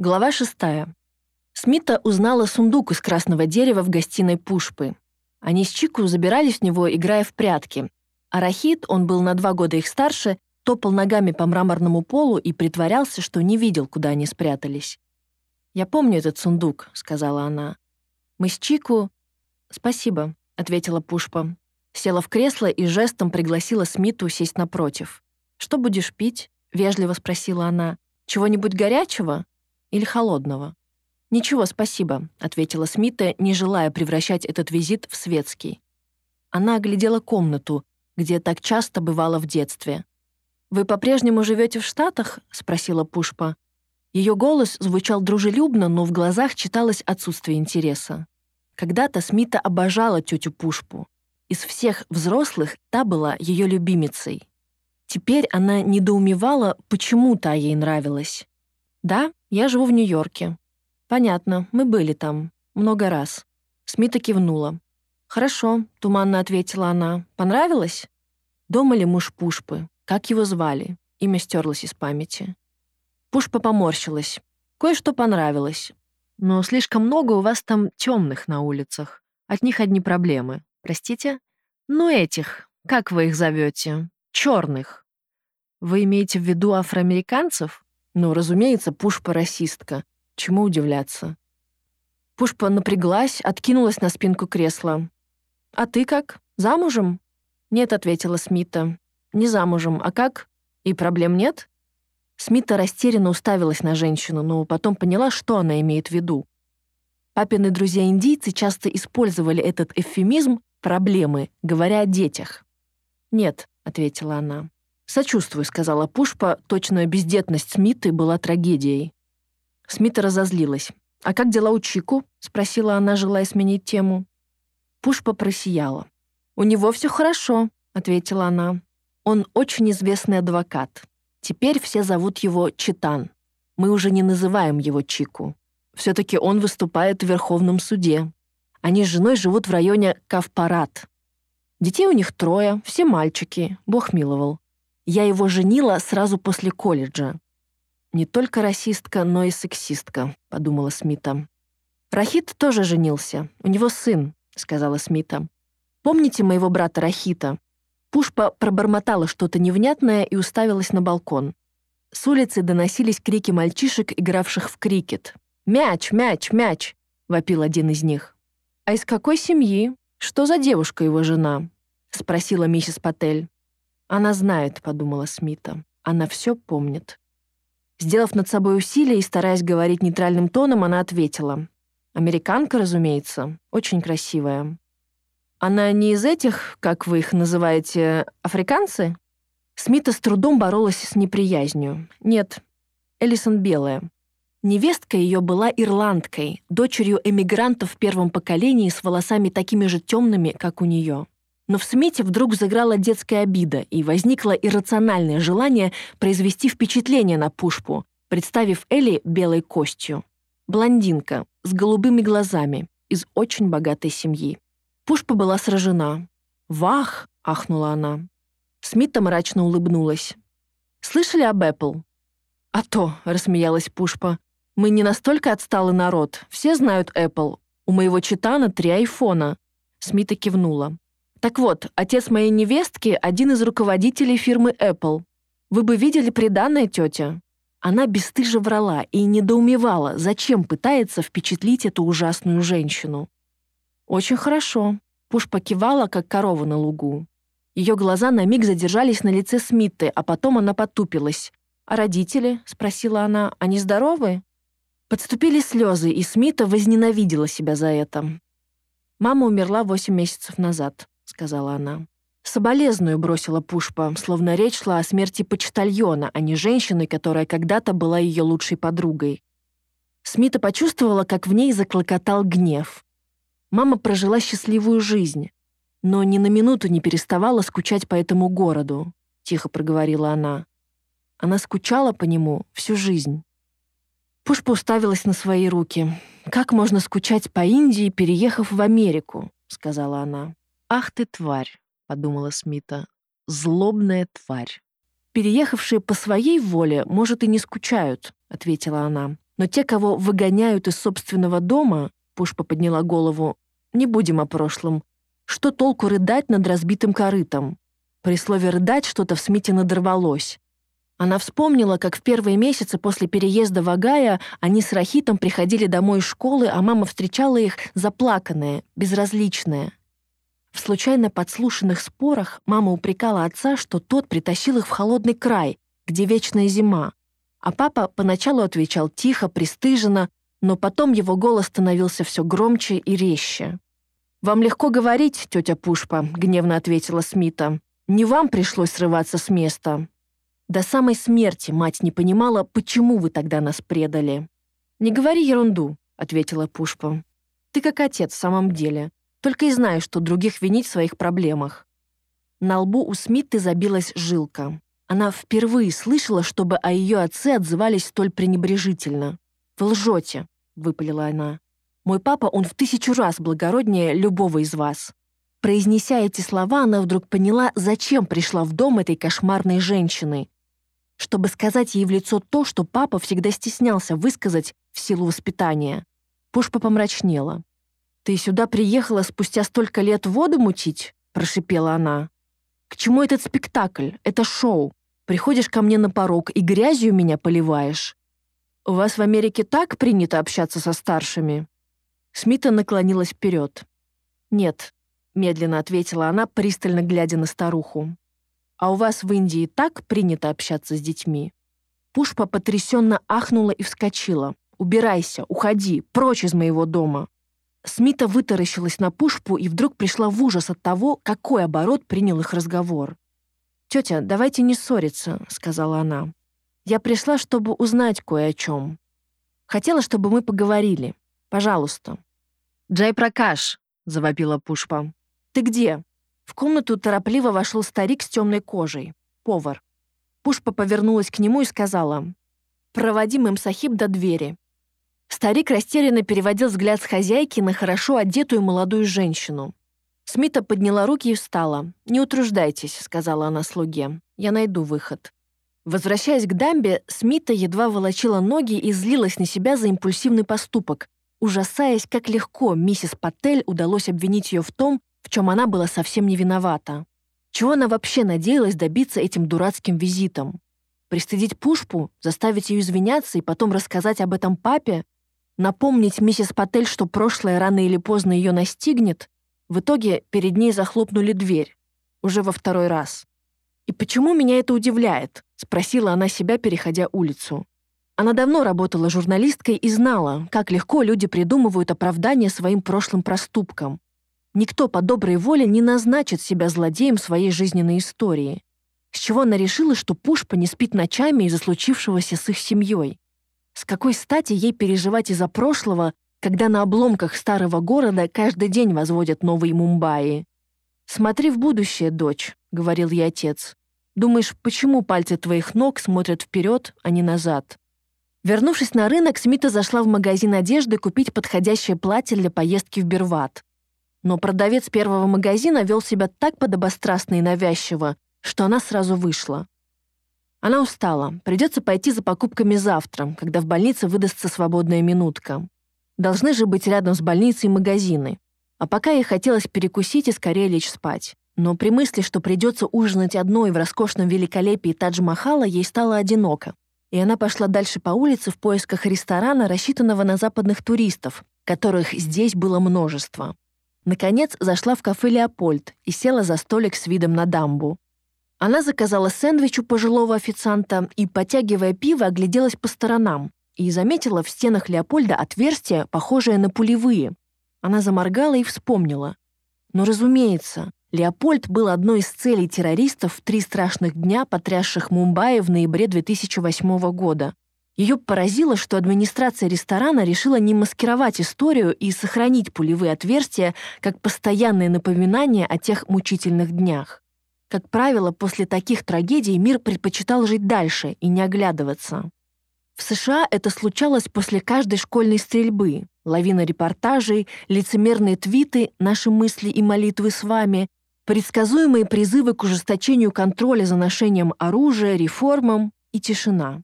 Глава шестая. Смита узнала сундук из красного дерева в гостиной Пушпы. Они с Чику забирались в него, играя в прятки. А Рахит, он был на два года их старше, топал ногами по мраморному полу и притворялся, что не видел, куда они спрятались. «Я помню этот сундук», — сказала она. «Мы с Чику...» «Спасибо», — ответила Пушпа. Села в кресло и жестом пригласила Смиту сесть напротив. «Что будешь пить?» — вежливо спросила она. «Чего-нибудь горячего?» Или холодного?» «Ничего, спасибо», — ответила Смита, не желая превращать этот визит в светский. Она оглядела комнату, где так часто бывало в детстве. «Вы по-прежнему живете в Штатах?» — спросила Пушпа. Ее голос звучал дружелюбно, но в глазах читалось отсутствие интереса. Когда-то Смита обожала тетю Пушпу. Из всех взрослых та была ее любимицей. Теперь она недоумевала, почему та ей нравилась. «Да, я живу в Нью-Йорке». «Понятно, мы были там. Много раз». Смита кивнула. «Хорошо», — туманно ответила она. «Понравилось?» Дома ли муж Пушпы? Как его звали? Имя стерлось из памяти. Пушпа поморщилась. Кое-что понравилось. Но слишком много у вас там темных на улицах. От них одни проблемы. Простите? Ну, этих. Как вы их зовете? Черных. Вы имеете в виду афроамериканцев? Ну, разумеется, Пушпа расистка. Чему удивляться? Пушпа напряглась, откинулась на спинку кресла. «А ты как? Замужем?» «Нет», — ответила Смита. «Не замужем. А как? И проблем нет?» Смита растерянно уставилась на женщину, но потом поняла, что она имеет в виду. Папины друзья-индийцы часто использовали этот эвфемизм «проблемы», говоря о детях. «Нет», — ответила она. «Сочувствую», — сказала Пушпа, точно бездетность Смиты была трагедией. Смита разозлилась. «А как дела у Чику?» — спросила она, желая сменить тему. Пушпа просияла. «У него все хорошо», — ответила она. «Он очень известный адвокат. Теперь все зовут его Читан. Мы уже не называем его Чику. Все-таки он выступает в Верховном суде. Они с женой живут в районе Кавпарат. Детей у них трое, все мальчики, бог миловал. Я его женила сразу после колледжа. Не только расистка, но и сексистка, подумала Смита. Рахит тоже женился. У него сын, сказала Смита. Помните моего брата Рахита? Пушпа пробормотала что-то невнятное и уставилась на балкон. С улицы доносились крики мальчишек, игравших в крикет. «Мяч, мяч, мяч!» — вопил один из них. «А из какой семьи? Что за девушка его жена?» — спросила миссис Патель. «Она знает», — подумала Смита. «Она все помнит». Сделав над собой усилие и стараясь говорить нейтральным тоном, она ответила. «Американка, разумеется, очень красивая». «Она не из этих, как вы их называете, африканцы?» Смита с трудом боролась с неприязнью. «Нет, Элисон белая». Невестка ее была ирландкой, дочерью эмигрантов в первом поколении с волосами такими же темными, как у нее. Но в Смите вдруг заграла детская обида, и возникло иррациональное желание произвести впечатление на Пушпу, представив Элли белой костью. Блондинка, с голубыми глазами, из очень богатой семьи. Пушпа была сражена. «Вах!» — ахнула она. Смита мрачно улыбнулась. «Слышали об Apple?» «А то», — рассмеялась Пушпа. «Мы не настолько отсталый народ. Все знают Apple. У моего читана три айфона». Смита кивнула. Так вот, отец моей невестки — один из руководителей фирмы Apple. Вы бы видели приданное тетя. Она бесстыже врала и недоумевала, зачем пытается впечатлить эту ужасную женщину. «Очень хорошо», — Пуш покивала, как корова на лугу. Ее глаза на миг задержались на лице Смитты, а потом она потупилась. «А родители?» — спросила она. «Они здоровы?» Подступили слезы, и Смита возненавидела себя за это. Мама умерла восемь месяцев назад сказала она. «Соболезную», — бросила Пушпа, словно речь шла о смерти почтальона, а не женщины, которая когда-то была ее лучшей подругой. Смита почувствовала, как в ней заклокотал гнев. Мама прожила счастливую жизнь, но ни на минуту не переставала скучать по этому городу, — тихо проговорила она. Она скучала по нему всю жизнь. Пушпа уставилась на свои руки. «Как можно скучать по Индии, переехав в Америку?» — сказала она. «Ах ты, тварь!» — подумала Смита. «Злобная тварь!» «Переехавшие по своей воле, может, и не скучают», — ответила она. Но те, кого выгоняют из собственного дома, Пушпа подняла голову, не будем о прошлом. Что толку рыдать над разбитым корытом? При слове «рыдать» что-то в Смите надорвалось. Она вспомнила, как в первые месяцы после переезда в Агая они с Рахитом приходили домой из школы, а мама встречала их заплаканная, безразличная. В случайно подслушанных спорах мама упрекала отца, что тот притащил их в холодный край, где вечная зима. А папа поначалу отвечал тихо, пристыженно, но потом его голос становился все громче и резче. «Вам легко говорить, тетя Пушпа», — гневно ответила Смита. «Не вам пришлось срываться с места. До самой смерти мать не понимала, почему вы тогда нас предали. «Не говори ерунду», — ответила Пушпа. «Ты как отец в самом деле. Только и знаешь, что других винить в своих проблемах». На лбу у Смиты забилась жилка. Она впервые слышала, чтобы о ее отце отзывались столь пренебрежительно. «Вы лжете», — выпалила она. «Мой папа, он в тысячу раз благороднее любого из вас». Произнеся эти слова, она вдруг поняла, зачем пришла в дом этой кошмарной женщины чтобы сказать ей в лицо то, что папа всегда стеснялся высказать в силу воспитания. Пушпа помрачнела. «Ты сюда приехала спустя столько лет воду мутить?» — прошипела она. «К чему этот спектакль? Это шоу. Приходишь ко мне на порог и грязью меня поливаешь. У вас в Америке так принято общаться со старшими?» Смита наклонилась вперед. «Нет», — медленно ответила она, пристально глядя на старуху. А у вас в Индии так принято общаться с детьми?» Пушпа потрясенно ахнула и вскочила. «Убирайся, уходи, прочь из моего дома!» Смита вытаращилась на Пушпу и вдруг пришла в ужас от того, какой оборот принял их разговор. «Тетя, давайте не ссориться», — сказала она. «Я пришла, чтобы узнать кое о чем. Хотела, чтобы мы поговорили. Пожалуйста». «Джай Пракаш», — завопила Пушпа. «Ты где?» В комнату торопливо вошел старик с темной кожей, повар. Пушпа повернулась к нему и сказала, «Проводим им Сахиб до двери». Старик растерянно переводил взгляд с хозяйки на хорошо одетую молодую женщину. Смита подняла руки и встала. «Не утруждайтесь», — сказала она слуге. «Я найду выход». Возвращаясь к дамбе, Смита едва волочила ноги и злилась на себя за импульсивный поступок, ужасаясь, как легко миссис Паттель удалось обвинить ее в том, в чем она была совсем не виновата. Чего она вообще надеялась добиться этим дурацким визитом? Пристыдить Пушпу, заставить ее извиняться и потом рассказать об этом папе? Напомнить миссис Паттель, что прошлое рано или поздно ее настигнет? В итоге перед ней захлопнули дверь. Уже во второй раз. «И почему меня это удивляет?» — спросила она себя, переходя улицу. Она давно работала журналисткой и знала, как легко люди придумывают оправдания своим прошлым проступкам. Никто по доброй воле не назначит себя злодеем своей жизненной истории. С чего она решила, что Пушпа не спит ночами из-за случившегося с их семьей? С какой стати ей переживать из-за прошлого, когда на обломках старого города каждый день возводят новые Мумбаи? «Смотри в будущее, дочь», — говорил ей отец. «Думаешь, почему пальцы твоих ног смотрят вперед, а не назад?» Вернувшись на рынок, Смита зашла в магазин одежды купить подходящее платье для поездки в Берват. Но продавец первого магазина вел себя так подобострастно и навязчиво, что она сразу вышла. Она устала. Придется пойти за покупками завтра, когда в больнице выдастся свободная минутка. Должны же быть рядом с больницей магазины. А пока ей хотелось перекусить и скорее лечь спать. Но при мысли, что придется ужинать одной в роскошном великолепии Тадж-Махала, ей стало одиноко. И она пошла дальше по улице в поисках ресторана, рассчитанного на западных туристов, которых здесь было множество. Наконец зашла в кафе «Леопольд» и села за столик с видом на дамбу. Она заказала сэндвич у пожилого официанта и, потягивая пиво, огляделась по сторонам и заметила в стенах Леопольда отверстия, похожие на пулевые. Она заморгала и вспомнила. Но, разумеется, Леопольд был одной из целей террористов в три страшных дня, потрясших Мумбаи в ноябре 2008 года. Ее поразило, что администрация ресторана решила не маскировать историю и сохранить пулевые отверстия как постоянное напоминание о тех мучительных днях. Как правило, после таких трагедий мир предпочитал жить дальше и не оглядываться. В США это случалось после каждой школьной стрельбы. Лавина репортажей, лицемерные твиты, наши мысли и молитвы с вами, предсказуемые призывы к ужесточению контроля за ношением оружия, реформам и тишина.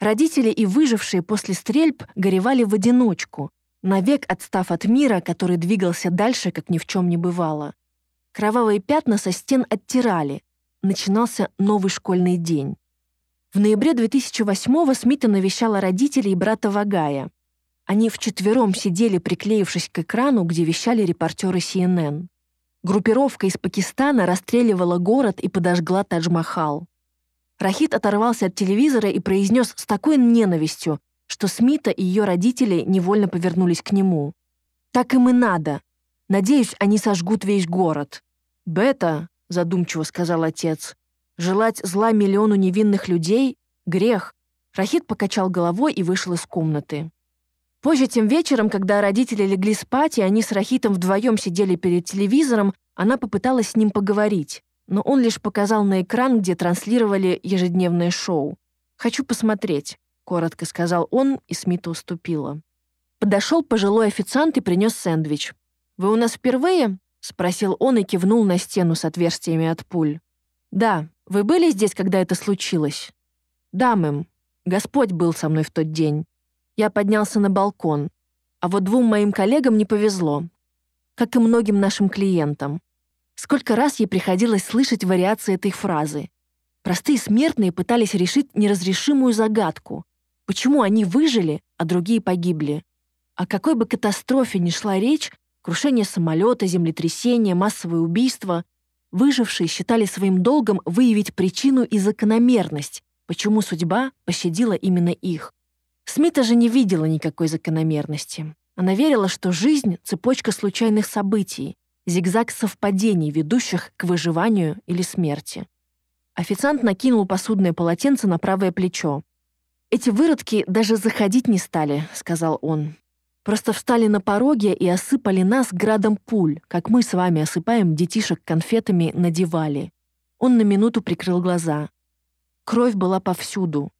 Родители и выжившие после стрельб горевали в одиночку, навек отстав от мира, который двигался дальше, как ни в чем не бывало. Кровавые пятна со стен оттирали. Начинался новый школьный день. В ноябре 2008-го Смита навещала родителей брата Вагая. Они вчетвером сидели, приклеившись к экрану, где вещали репортеры CNN. Группировка из Пакистана расстреливала город и подожгла Тадж-Махал. Рахит оторвался от телевизора и произнес с такой ненавистью, что Смита и ее родители невольно повернулись к нему. «Так им и надо. Надеюсь, они сожгут весь город». «Бета», — задумчиво сказал отец, «желать зла миллиону невинных людей — грех». Рахит покачал головой и вышел из комнаты. Позже тем вечером, когда родители легли спать, и они с Рахитом вдвоем сидели перед телевизором, она попыталась с ним поговорить, но он лишь показал на экран, где транслировали ежедневное шоу. «Хочу посмотреть», — коротко сказал он, и Смита уступила. Подошел пожилой официант и принес сэндвич. «Вы у нас впервые?» — спросил он и кивнул на стену с отверстиями от пуль. «Да. Вы были здесь, когда это случилось?» «Да, мэм. Господь был со мной в тот день. Я поднялся на балкон. А вот двум моим коллегам не повезло. Как и многим нашим клиентам. Сколько раз ей приходилось слышать вариации этой фразы. Простые смертные пытались решить неразрешимую загадку. Почему они выжили, а другие погибли? О какой бы катастрофе ни шла речь, крушение самолета, землетрясение, массовое убийство, выжившие считали своим долгом выявить причину и закономерность, почему судьба пощадила именно их. Смита же не видела никакой закономерности. Она верила, что жизнь — цепочка случайных событий, зигзаг совпадений, ведущих к выживанию или смерти. Официант накинул посудное полотенце на правое плечо. «Эти выродки даже заходить не стали», — сказал он. «Просто встали на пороге и осыпали нас градом пуль, как мы с вами осыпаем детишек конфетами на дивале». Он на минуту прикрыл глаза. Кровь была повсюду,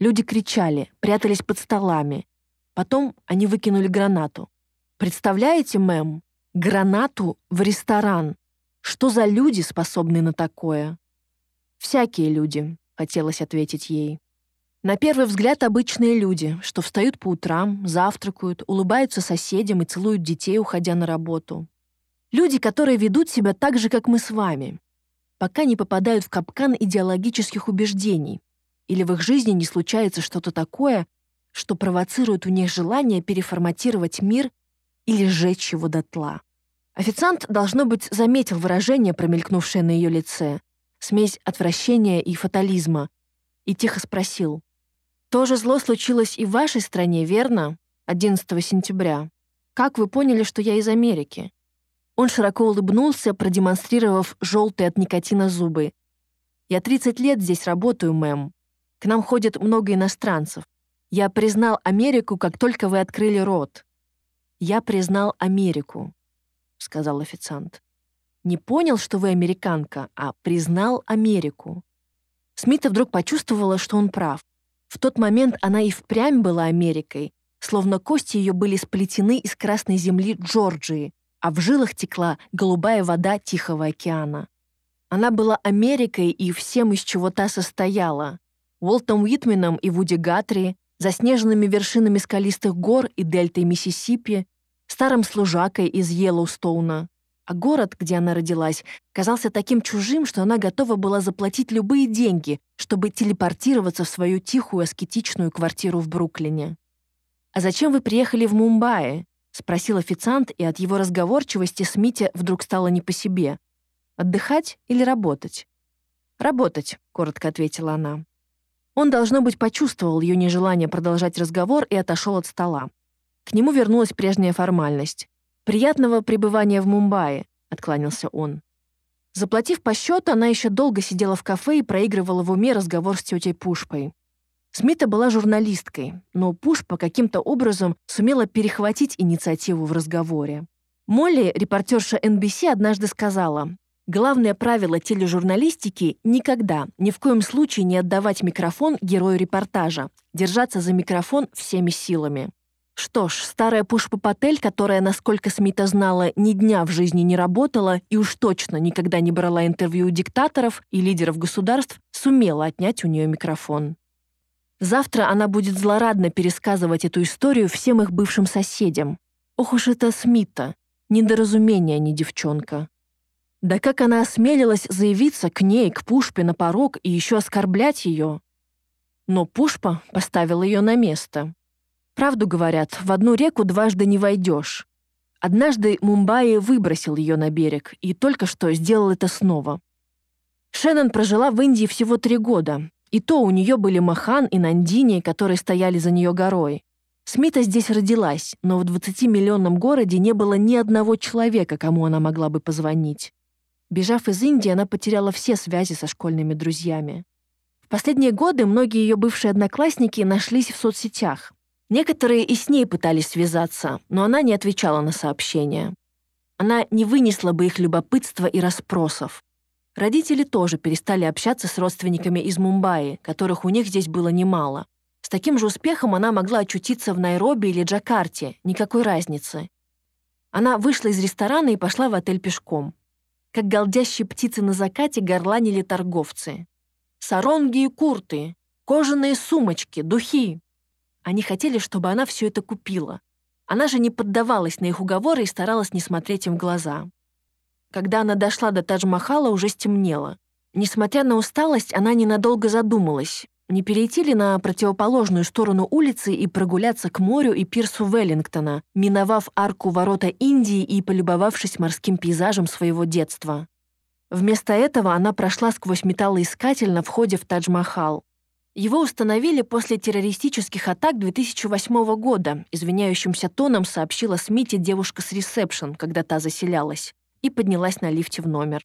Люди кричали, прятались под столами. Потом они выкинули гранату. Представляете, мэм, гранату в ресторан. Что за люди способны на такое? Всякие люди, хотелось ответить ей. На первый взгляд обычные люди, что встают по утрам, завтракают, улыбаются соседям и целуют детей, уходя на работу. Люди, которые ведут себя так же, как мы с вами, пока не попадают в капкан идеологических убеждений, или в их жизни не случается что-то такое, что провоцирует у них желание переформатировать мир или сжечь его дотла. Официант, должно быть, заметил выражение, промелькнувшее на ее лице, смесь отвращения и фатализма, и тихо спросил. «То же зло случилось и в вашей стране, верно? 11 сентября. Как вы поняли, что я из Америки?» Он широко улыбнулся, продемонстрировав желтые от никотина зубы. «Я 30 лет здесь работаю, мэм. К нам ходит много иностранцев. Я признал Америку, как только вы открыли рот. Я признал Америку, сказал официант. Не понял, что вы американка, а признал Америку. Смита вдруг почувствовала, что он прав. В тот момент она и впрямь была Америкой, словно кости ее были сплетены из красной земли Джорджии, а в жилах текла голубая вода Тихого океана. Она была Америкой и всем, из чего та состояла. Уолтом Уитменом и Вуди Гатри, заснеженными вершинами скалистых гор и дельтой Миссисипи, старым служакой из Йеллоустоуна. А город, где она родилась, казался таким чужим, что она готова была заплатить любые деньги, чтобы телепортироваться в свою тихую аскетичную квартиру в Бруклине. «А зачем вы приехали в Мумбаи?» — спросил официант, и от его разговорчивости Смите вдруг стало не по себе. «Отдыхать или работать?» «Работать», — коротко ответила она. Он, должно быть, почувствовал ее нежелание продолжать разговор и отошел от стола. К нему вернулась прежняя формальность. «Приятного пребывания в Мумбаи», — откланялся он. Заплатив по счету, она еще долго сидела в кафе и проигрывала в уме разговор с тетей Пушпой. Смита была журналисткой, но Пушпа каким-то образом сумела перехватить инициативу в разговоре. Молли, репортерша NBC, однажды сказала, Главное правило тележурналистики — никогда, ни в коем случае не отдавать микрофон герою репортажа, держаться за микрофон всеми силами. Что ж, старая Пушпа Патель, которая, насколько Смита знала, ни дня в жизни не работала и уж точно никогда не брала интервью у диктаторов и лидеров государств, сумела отнять у нее микрофон. Завтра она будет злорадно пересказывать эту историю всем их бывшим соседям. Ох уж это Смита, недоразумение, а не девчонка. Да как она осмелилась заявиться к ней, к Пушпе на порог и еще оскорблять ее? Но Пушпа поставил ее на место. Правду говорят, в одну реку дважды не войдешь. Однажды Мумбаи выбросил ее на берег и только что сделал это снова. Шеннон прожила в Индии всего три года, и то у нее были Махан и Нандини, которые стояли за нее горой. Смита здесь родилась, но в 20-миллионном городе не было ни одного человека, кому она могла бы позвонить. Бежав из Индии, она потеряла все связи со школьными друзьями. В последние годы многие ее бывшие одноклассники нашлись в соцсетях. Некоторые и с ней пытались связаться, но она не отвечала на сообщения. Она не вынесла бы их любопытства и расспросов. Родители тоже перестали общаться с родственниками из Мумбаи, которых у них здесь было немало. С таким же успехом она могла очутиться в Найроби или Джакарте, никакой разницы. Она вышла из ресторана и пошла в отель пешком. Как голдящие птицы на закате горланили торговцы. Саронги и курты, кожаные сумочки, духи. Они хотели, чтобы она все это купила. Она же не поддавалась на их уговоры и старалась не смотреть им в глаза. Когда она дошла до Тадж-Махала, уже стемнело. Несмотря на усталость, она ненадолго задумалась, не перейти ли на противоположную сторону улицы и прогуляться к морю и пирсу Веллингтона, миновав арку ворота Индии и полюбовавшись морским пейзажем своего детства. Вместо этого она прошла сквозь металлоискатель на входе в Тадж-Махал. Его установили после террористических атак 2008 года, извиняющимся тоном сообщила Смите девушка с ресепшн, когда та заселялась и поднялась на лифте в номер.